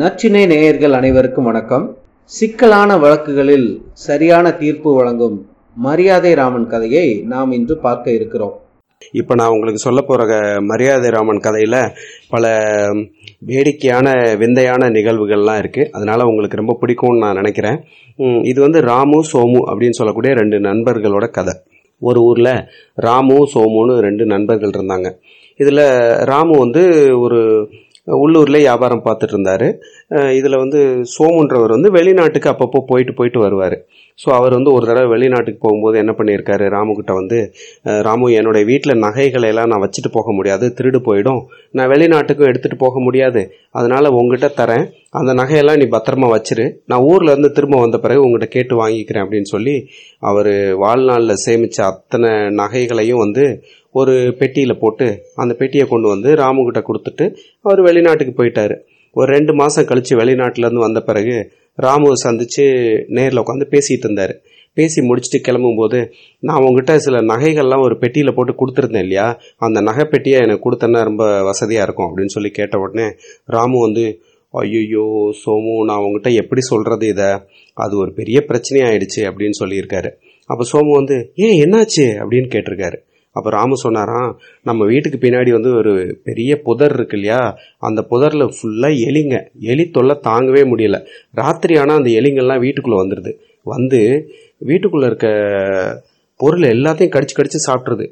நச்சினை நேயர்கள் அனைவருக்கும் வணக்கம். சிக்கலான வழக்குகளில் சரியான தீர்ப்பு வழங்கும் மரியாதை ராமன் கதையை நாம் இன்று பார்க்க இருக்கிறோம். இப்போ நான் உங்களுக்கு சொல்ல போகிற மரியாதை ராமன் கதையில் பல வேடிக்கையான விந்தையான நிகழ்வுகள்லாம் இருக்குது அதனால் உங்களுக்கு ரொம்ப பிடிக்கும்னு நான் நினைக்கிறேன். இது வந்து ராமு சோமு அப்படின்னு சொல்லக்கூடிய ரெண்டு நண்பர்களோட கதை. ஒரு ஊரில் ராமு சோமுன்னு ரெண்டு நண்பர்கள் இருந்தாங்க. இதில் ராமு வந்து ஒரு உள்ளூரில் வியாபாரம் பார்த்துட்டு இருந்தார். இதில் வந்து சோமுன்றவர் வந்து வெளிநாட்டுக்கு அப்பப்போ போயிட்டு போயிட்டு வருவார். ஸோ அவர் வந்து ஒரு தடவை வெளிநாட்டுக்கு போகும்போது என்ன பண்ணியிருக்காரு? ராமுகிட்ட வந்து ராமு என்னுடைய வீட்டில் நகைகளை எல்லாம் நான் வச்சுட்டு போக முடியாது. திருடு போயிடும். நான் வெளிநாட்டுக்கும் எடுத்துகிட்டு போக முடியாது. அதனால் உங்ககிட்ட தரேன். அந்த நகையெல்லாம் நீ பத்திரமா வச்சிரு. நான் ஊர்லேருந்து திரும்ப வந்த பிறகு உங்ககிட்ட கேட்டு வாங்கிக்கிறேன் அப்படின்னு சொல்லி அவர் வாழ்நாளில் சேமித்த அத்தனை நகைகளையும் வந்து ஒரு பெட்டியில் போட்டு அந்த பெட்டியை கொண்டு வந்து ராமுகிட்ட கொடுத்துட்டு அவர் வெளிநாட்டுக்கு போயிட்டார். ஒரு ரெண்டு மாதம் கழித்து வெளிநாட்டிலேருந்து வந்த பிறகு ராமுவை சந்தித்து நேரில் உட்காந்து பேசிகிட்டு இருந்தார். பேசி முடிச்சுட்டு கிளம்பும்போது நான் உங்ககிட்ட சில நகைகள்லாம் ஒரு பெட்டியில் போட்டு கொடுத்துருந்தேன் இல்லையா? அந்த நகை பெட்டியை எனக்கு கொடுத்தேன்னா ரொம்ப வசதியாக இருக்கும் அப்படின்னு சொல்லி கேட்ட உடனே ராமு வந்து ஐயோ சோமு நான் உங்ககிட்ட எப்படி சொல்கிறது இதை? அது ஒரு பெரிய பிரச்சனையாயிடுச்சு அப்படின்னு சொல்லியிருக்காரு. அப்போ சோமு வந்து ஏன் என்னாச்சு? அப்படின்னு கேட்டிருக்காரு. அப்போ ராமு சொன்னாராம் நம்ம வீட்டுக்கு பின்னாடி வந்து ஒரு பெரிய புதர் இருக்கு இல்லையா? அந்த புதரில் ஃபுல்லாக எலிங்க. எலி தொல்லை தாங்கவே முடியல. ராத்திரி ஆனால் அந்த எலிங்கெல்லாம் வீட்டுக்குள்ளே வந்துடுது வந்து வீட்டுக்குள்ளே இருக்க பொருள் எல்லாத்தையும் கடிச்சு கடிச்சு சாப்பிட்ருது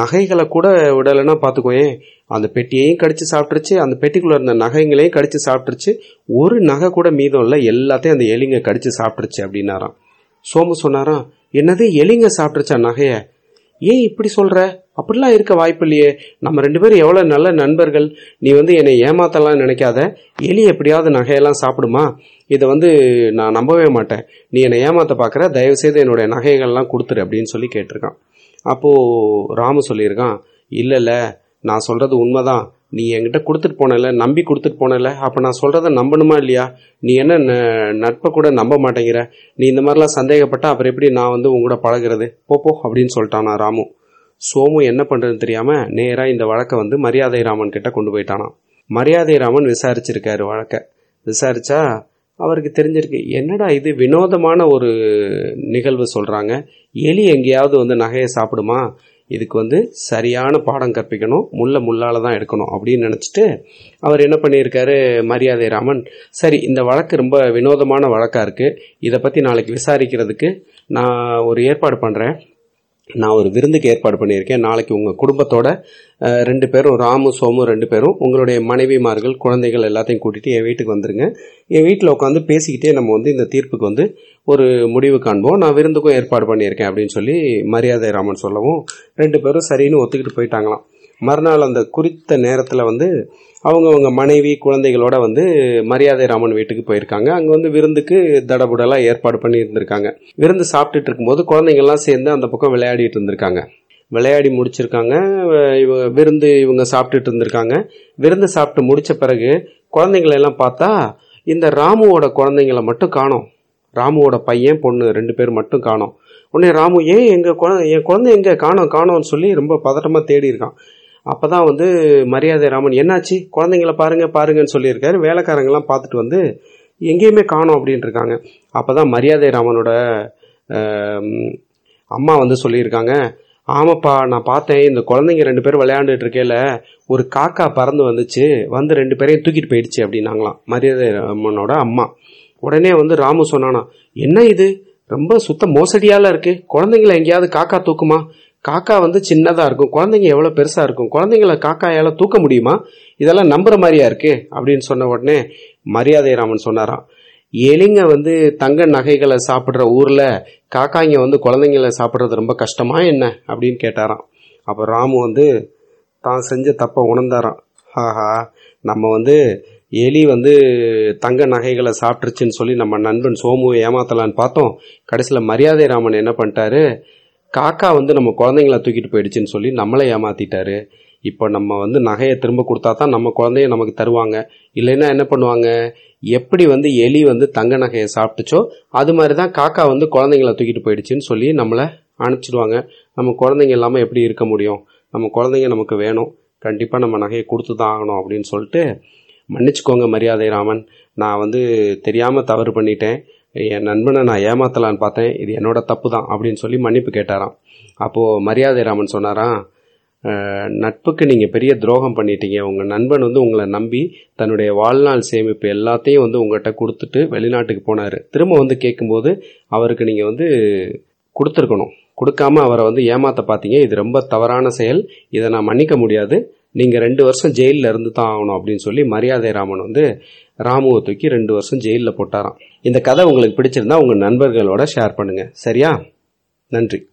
நகைகளை கூட விடலைன்னா பார்த்துக்கோயே அந்த பெட்டியையும் கடிச்சு சாப்பிட்ருச்சு அந்த பெட்டிக்குள்ளே இருந்த நகைங்களையும் கடிச்சு சாப்பிட்ருச்சு ஒரு நகை கூட மீதம் இல்லை எல்லாத்தையும் அந்த எலிங்க கடிச்சு சாப்பிட்ருச்சு அப்படின்னாராம். சோமு சொன்னாராம் என்னது எலிங்க சாப்பிட்ருச்சா நகையை? ஏன் இப்படி சொல்ற? அப்படிலாம் இருக்க வாய்ப்பு இல்லையே நம்ம ரெண்டு பேரும் எவ்வளோ நல்ல நண்பர்கள். நீ வந்து என்னை ஏமாத்தலாம் நினைக்காத. எலி எப்படியாவது நகையெல்லாம் சாப்பிடுமா? இதை வந்து நான் நம்பவே மாட்டேன். நீ என்னை ஏமாத்த பார்க்குற தயவுசெய்து என்னுடைய நகைகள்லாம் கொடுத்துரு அப்படின்னு சொல்லி கேட்டிருக்கான். அப்போ ராமு சொல்லியிருக்கான் இல்லைல்ல இல்ல. நான் சொல்கிறது உண்மைதான். நீ என்கிட்ட கொடுத்துட்டு போனல நம்பி கொடுத்துட்டு போனல அப்போ நான் சொல்கிறத நம்பணுமா இல்லையா? நீ என்ன ந- நட்பை கூட நம்ப மாட்டேங்கிற. நீ இந்த மாதிரிலாம் சந்தேகப்பட்ட அப்புறம் எப்படி நான் வந்து உங்க பழகிறது பழகுறது? போ அப்படின்னு சொல்லிட்டானா ராமு. சோமு என்ன பண்ணுறதுன்னு தெரியாமல் நேராக இந்த வழக்கை வந்து மரியாதை ராமன் கிட்ட கொண்டு போயிட்டானான் மரியாதை ராமன் விசாரிச்சிருக்காரு வழக்கை. விசாரிச்சா அவருக்கு தெரிஞ்சிருக்கு என்னடா இது வினோதமான ஒரு நிகழ்வு சொல்கிறாங்க எலி எங்கேயாவது வந்து நகையை சாப்பிடுமா? இதுக்கு வந்து சரியான பாடம் கற்பிக்கணும். முள்ள முள்ளால் தான் எடுக்கணும் அப்படின்னு நினச்சிட்டு அவர் என்ன பண்ணியிருக்காரு? மரியாதை ராமன் சரி இந்த வழக்கு ரொம்ப வினோதமான வழக்காக இருக்குது இதை பற்றி நாளைக்கு விசாரிக்கிறதுக்கு நான் ஒரு ஏற்பாடு பண்ணுறேன் நான் ஒரு விருந்துக்கு ஏற்பாடு பண்ணியிருக்கேன். நாளைக்கு உங்கள் குடும்பத்தோட ரெண்டு பேரும் ராமு சோமு ரெண்டு பேரும் உங்களுடைய மனைவிமார்கள் குழந்தைகள் எல்லாத்தையும் கூட்டிகிட்டு என் வீட்டுக்கு வந்துருங்க. என் வீட்டில் உட்காந்து பேசிக்கிட்டே நம்ம வந்து இந்த தீர்ப்புக்கு வந்து ஒரு முடிவு காண்போம். நான் விருந்துக்கும் ஏற்பாடு பண்ணியிருக்கேன் அப்படின்னு சொல்லி மரியாதை ராமன் சொல்லவும் ரெண்டு பேரும் சரின்னு ஒத்துக்கிட்டு போயிட்டாங்களாம். மறுநாள் அந்த குறித்த நேரத்தில் வந்து அவங்கவுங்க மனைவி குழந்தைகளோட வந்து மரியாதை ராமன் வீட்டுக்கு போயிருக்காங்க. அங்கே வந்து விருந்துக்கு தடபுடலாக ஏற்பாடு பண்ணி இருந்திருக்காங்க. விருந்து சாப்பிட்டுட்டு இருக்கும்போது குழந்தைங்கள்லாம் சேர்ந்து அந்த பக்கம் விளையாடிட்டு இருந்திருக்காங்க. விளையாடி முடிச்சிருக்காங்க. இவங்க விருந்து இவங்க சாப்பிட்டுட்டு இருந்திருக்காங்க. விருந்து சாப்பிட்டு முடித்த பிறகு குழந்தைங்களெல்லாம் பார்த்தா இந்த ராமுவோட குழந்தைங்கள மட்டும் காணோம். ராமுவோட பையன் பொண்ணு ரெண்டு பேர் மட்டும் காணோம். உடனே ராமு ஏன் எங்கள் குழந்தை என் குழந்தை எங்கே? காணோம் காணோம்னு சொல்லி ரொம்ப பதட்டமாக தேடி இருக்கான் அப்பதான் வந்து மரியாதை ராமன். என்னாச்சு? குழந்தைங்கள பாருங்க பாருங்கன்னு சொல்லியிருக்காரு. வேலைக்காரங்கெல்லாம் பார்த்துட்டு வந்து எங்கேயுமே காணோம் அப்படின்னு இருக்காங்க அப்பதான் மரியாதை ராமனோட அம்மா வந்து சொல்லியிருக்காங்க ஆமாப்பா நான் பார்த்தேன் இந்த குழந்தைங்க ரெண்டு பேரும் விளையாண்டுட்டு இருக்கையில ஒரு காக்கா பறந்து வந்துச்சு வந்து ரெண்டு பேரையும் தூக்கிட்டு போயிடுச்சு அப்படின்னாங்களாம் மரியாதை ராமனோட அம்மா. உடனே வந்து ராமு சொன்னானா என்ன இது? ரொம்ப சுத்த மோசடியால இருக்கு. குழந்தைங்களை எங்கேயாவது காக்கா தூக்குமா? காக்கா வந்து சின்னதாக இருக்கும். குழந்தைங்க எவ்வளோ பெருசாக இருக்கும்? குழந்தைங்களை காக்காயால் தூக்க முடியுமா? இதெல்லாம் நம்புகிற மாதிரியா இருக்கு? அப்படின்னு சொன்ன உடனே மரியாதை ராமன் சொன்னாராம். எலிங்க வந்து தங்க நகைகளை சாப்பிட்ற ஊரில் காக்காய்ங்க வந்து குழந்தைங்களை சாப்பிட்றது ரொம்ப கஷ்டமா என்ன? அப்படின்னு கேட்டாராம். அப்போ ராமு வந்து தான் செஞ்ச தப்பை உணர்ந்தாராம். ஆஹா நம்ம வந்து எலி வந்து தங்க நகைகளை சாப்பிட்ருச்சுன்னு சொல்லி நம்ம நண்பன் சோமுவை ஏமாத்தலான்னு பார்த்தோம். கடைசியில் மரியாதை ராமன் என்ன பண்ணிட்டாரு? காக்கா வந்து நம்ம குழந்தைங்கள தூக்கிட்டு போயிடுச்சுன்னு சொல்லி நம்மளை ஏமாத்திட்டாரு. இப்போ நம்ம வந்து நகையை திரும்ப கொடுத்தா தான் நம்ம குழந்தைய நமக்கு தருவாங்க. இல்லைன்னா என்ன பண்ணுவாங்க? எப்படி வந்து எலி வந்து தங்க நகையை சாப்பிட்டுச்சோ அது மாதிரி தான் காக்கா வந்து குழந்தைங்கள தூக்கிட்டு போயிடுச்சுன்னு சொல்லி நம்மளை அனுப்பிச்சிடுவாங்க. நம்ம குழந்தைங்க இல்லாமல் எப்படி இருக்க முடியும்? நம்ம குழந்தைங்க நமக்கு வேணும். கண்டிப்பாக நம்ம நகையை கொடுத்து தான் ஆகணும் அப்படின்னு சொல்லிட்டு மன்னிச்சுக்கோங்க மரியாதை ராமன் நான் வந்து தெரியாமல் தவறு பண்ணிட்டேன். என் நண்பனை நான் ஏமாத்தலான்னு பார்த்தேன். இது என்னோட தப்பு தான் அப்படின்னு சொல்லி மன்னிப்பு கேட்டாராம். அப்போது மரியாதை ராமன் சொன்னாராம் நட்புக்கு நீங்கள் பெரிய துரோகம் பண்ணிட்டீங்க. உங்கள் நண்பன் வந்து உங்களை நம்பி தன்னுடைய வாழ்நாள் சேமிப்பு எல்லாத்தையும் வந்து உங்கள்கிட்ட கொடுத்துட்டு வெளிநாட்டுக்கு போனார். திரும்ப வந்து கேட்கும்போது அவருக்கு நீங்கள் வந்து கொடுத்துருக்கணும். கொடுக்காம அவரை வந்து ஏமாத்த பார்த்தீங்க இது ரொம்ப தவறான செயல். இதை நான் மன்னிக்க முடியாது. நீங்கள் ரெண்டு வருஷம் ஜெயிலில் இருந்து தான் ஆகணும் அப்படின்னு சொல்லி மரியாதை ராமன் வந்து ராமுவை தூக்கி ரெண்டு வருஷம் ஜெயிலில் போட்டாராம். இந்த கதை உங்களுக்கு பிடிச்சிருந்தா உங்கள் நண்பர்களோட ஷேர் பண்ணுங்கள் சரியா? நன்றி.